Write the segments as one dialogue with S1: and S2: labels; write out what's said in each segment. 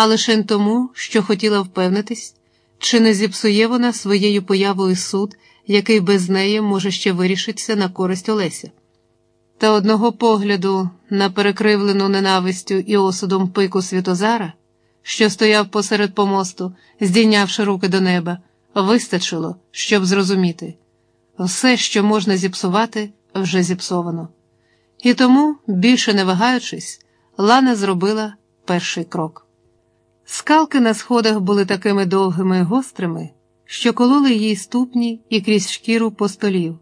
S1: а лише тому, що хотіла впевнитись, чи не зіпсує вона своєю появою суд, який без неї може ще вирішитися на користь Олеся. Та одного погляду на перекривлену ненавистю і осудом пику Світозара, що стояв посеред помосту, здійнявши руки до неба, вистачило, щоб зрозуміти все, що можна зіпсувати, вже зіпсовано. І тому, більше не вагаючись, Лана зробила перший крок. Скалки на сходах були такими довгими і гострими, що кололи їй ступні і крізь шкіру по столів,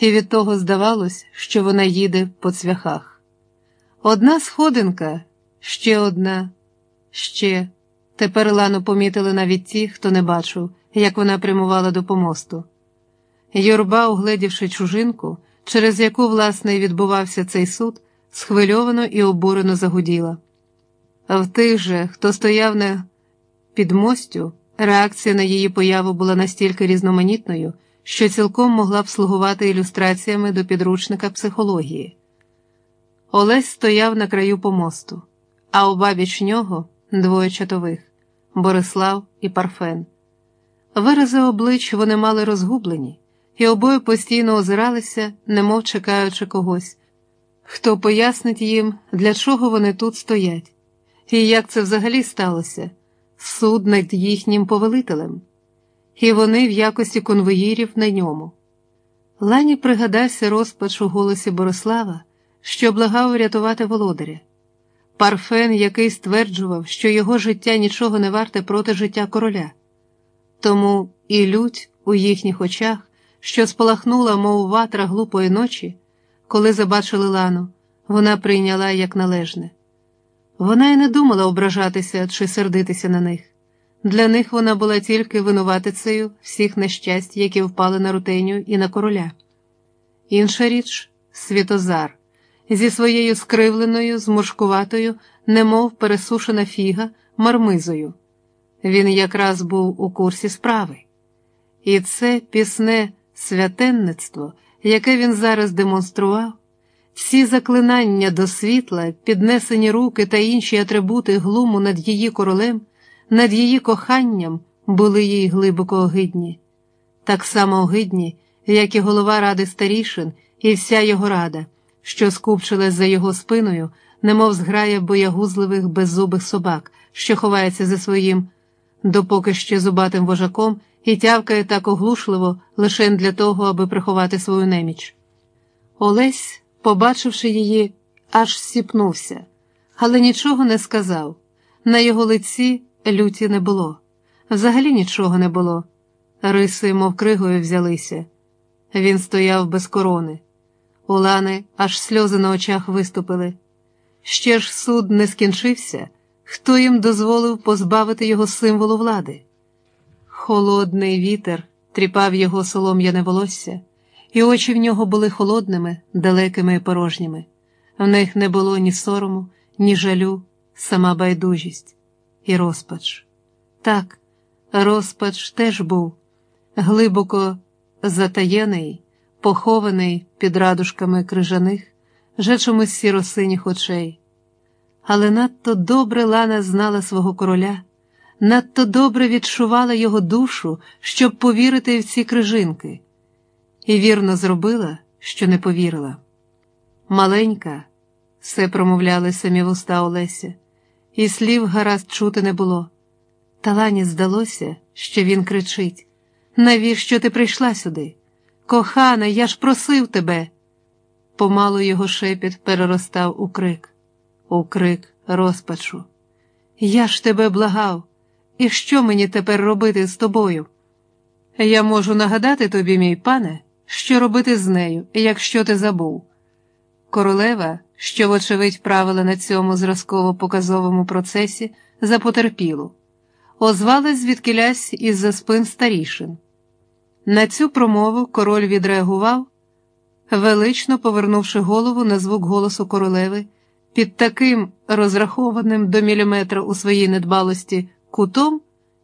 S1: і від того здавалось, що вона їде по цвяхах. Одна сходинка, ще одна, ще. Тепер Лану помітили навіть ті, хто не бачив, як вона прямувала до помосту. Юрба, угледівши чужинку, через яку, власне, відбувався цей суд, схвильовано і обурено загуділа. А в тих же, хто стояв на підмостю, реакція на її появу була настільки різноманітною, що цілком могла б слугувати ілюстраціями до підручника психології. Олесь стояв на краю помосту, а обабіч нього двоє чатових Борислав і Парфен. Вирази облич вони мали розгублені, і обоє постійно озиралися, немов чекаючи когось, хто пояснить їм, для чого вони тут стоять, і як це взагалі сталося суд над їхнім повелителем, і вони в якості конвоїрів на ньому. Лані пригадався розпач у голосі Борислава, що благав врятувати володаря. Парфен, який стверджував, що його життя нічого не варте проти життя короля. Тому і лють у їхніх очах, що спалахнула, мов ватра глупої ночі, коли забачили Лану, вона прийняла як належне. Вона й не думала ображатися чи сердитися на них. Для них вона була тільки винуватицею всіх нещасть, які впали на Рутенію і на короля. Інша річ Світозар, зі своєю скривленою, зморшкуватою, немов пересушена фіга, мармизою. Він якраз був у курсі справи. І це пісне святенництво, яке він зараз демонстрував, всі заклинання до світла, піднесені руки та інші атрибути глуму над її королем, над її коханням були їй глибоко огидні, так само огидні, як і голова ради старішин, і вся його рада, що скупчилась за його спиною, немов зграя боягузливих беззубих собак, що ховається за своїм, допоки ще зубатим вожаком і тявкає так оглушливо лише для того, аби приховати свою неміч. Олесь, побачивши її, аж сіпнувся, але нічого не сказав. На його лиці люті не було. Взагалі нічого не було. Риси, мов кригою, взялися. Він стояв без корони. У Лани аж сльози на очах виступили. Ще ж суд не скінчився, хто їм дозволив позбавити його символу влади. Холодний вітер тріпав його солом'яне волосся, і очі в нього були холодними, далекими і порожніми. В них не було ні сорому, ні жалю, сама байдужість і розпач. Так, розпач теж був глибоко затаєний, похований під радужками крижаних, вже чомусь сіросиніх очей. Але надто добре Лана знала свого короля надто добре відчувала його душу, щоб повірити в ці крижинки, і вірно зробила, що не повірила. Маленька, все промовляли самі вуста Олеся, і слів гаразд чути не було. Талані здалося, що він кричить: Навіщо ти прийшла сюди? Кохана, я ж просив тебе. Помалу його шепіт переростав у крик, у крик розпачу. Я ж тебе благав. І що мені тепер робити з тобою? Я можу нагадати тобі, мій пане, що робити з нею, якщо ти забув. Королева, що, вочевидь, правила на цьому зразково показовому процесі, за потерпілу, озвалась звідкилясь із за спин старішин. На цю промову король відреагував, велично повернувши голову на звук голосу королеви, під таким розрахованим до міліметра у своїй недбалості кутом,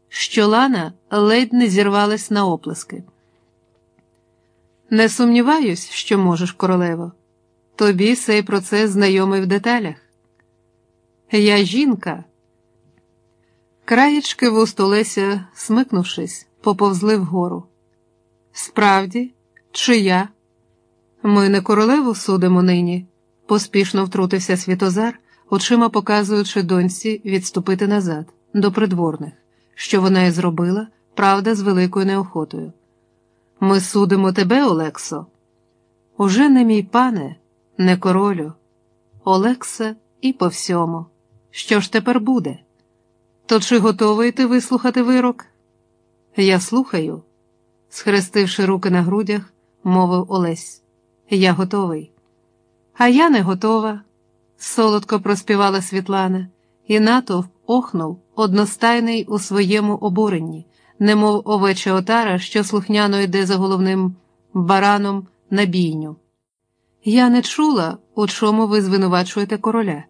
S1: що Лана ледь не зірвалась на оплески. Не сумніваюсь, що можеш, королево. Тобі цей процес знайомий в деталях. Я жінка. Краєчки вуст Олеся, смикнувшись, поповзли вгору. Справді, чи я? Ми не королеву судимо нині, поспішно втрутився Світозар, очима показуючи доньці відступити назад, до придворних, що вона і зробила, правда, з великою неохотою. Ми судимо тебе, Олексо. Уже не мій пане, не королю. Олекса і по всьому. Що ж тепер буде? То чи готовий ти вислухати вирок? Я слухаю, схрестивши руки на грудях, мовив Олесь. Я готовий. А я не готова, солодко проспівала Світлана, і натовп охнув, одностайний у своєму обуренні, немов овеча отара, що слухняно йде за головним бараном на бійню. Я не чула, у чому ви звинувачуєте короля.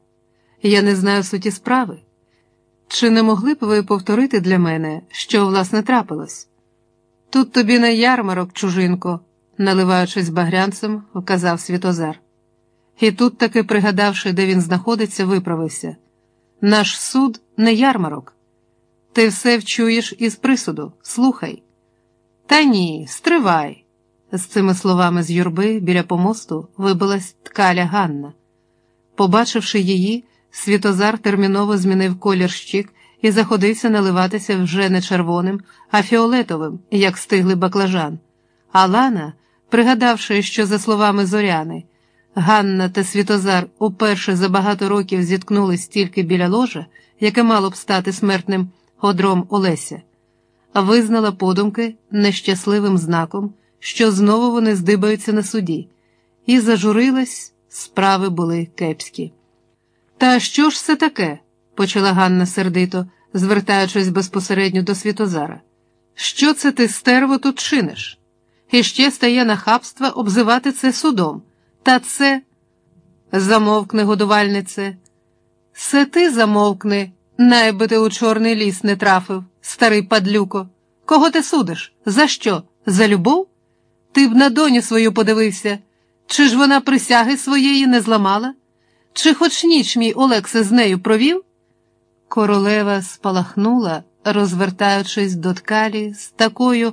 S1: Я не знаю суті справи. Чи не могли б ви повторити для мене, що власне трапилось? Тут тобі не ярмарок, чужинко, наливаючись багрянцем, вказав Світозар. І тут, таки пригадавши, де він знаходиться, виправився наш суд не ярмарок. Ти все вчуєш із присуду, слухай. Та ні, стривай. З цими словами з юрби біля помосту вибилась ткаля Ганна. Побачивши її, Світозар терміново змінив колір щік і заходився наливатися вже не червоним, а фіолетовим, як стиглий баклажан. А Лана, пригадавши, що, за словами Зоряни, Ганна та Світозар уперше за багато років зіткнулись тільки біля ложа, яке мало б стати смертним одром Олеся, визнала подумки нещасливим знаком, що знову вони здибаються на суді, і зажурилась, справи були кепські. Та що ж це таке? почала Ганна сердито, звертаючись безпосередньо до Світозара. Що це ти, стерво, тут чиниш? І ще стає нахабства обзивати це судом. Та це, замовкне, годувальнице, це ти замовкни, найби ти у чорний ліс не трафив, старий падлюко. Кого ти судиш? За що? За любов? Ти б на доню свою подивився, чи ж вона присяги своєї не зламала? Чи хоч ніч мій Олексе з нею провів? Королева спалахнула, розвертаючись до ткалі з такою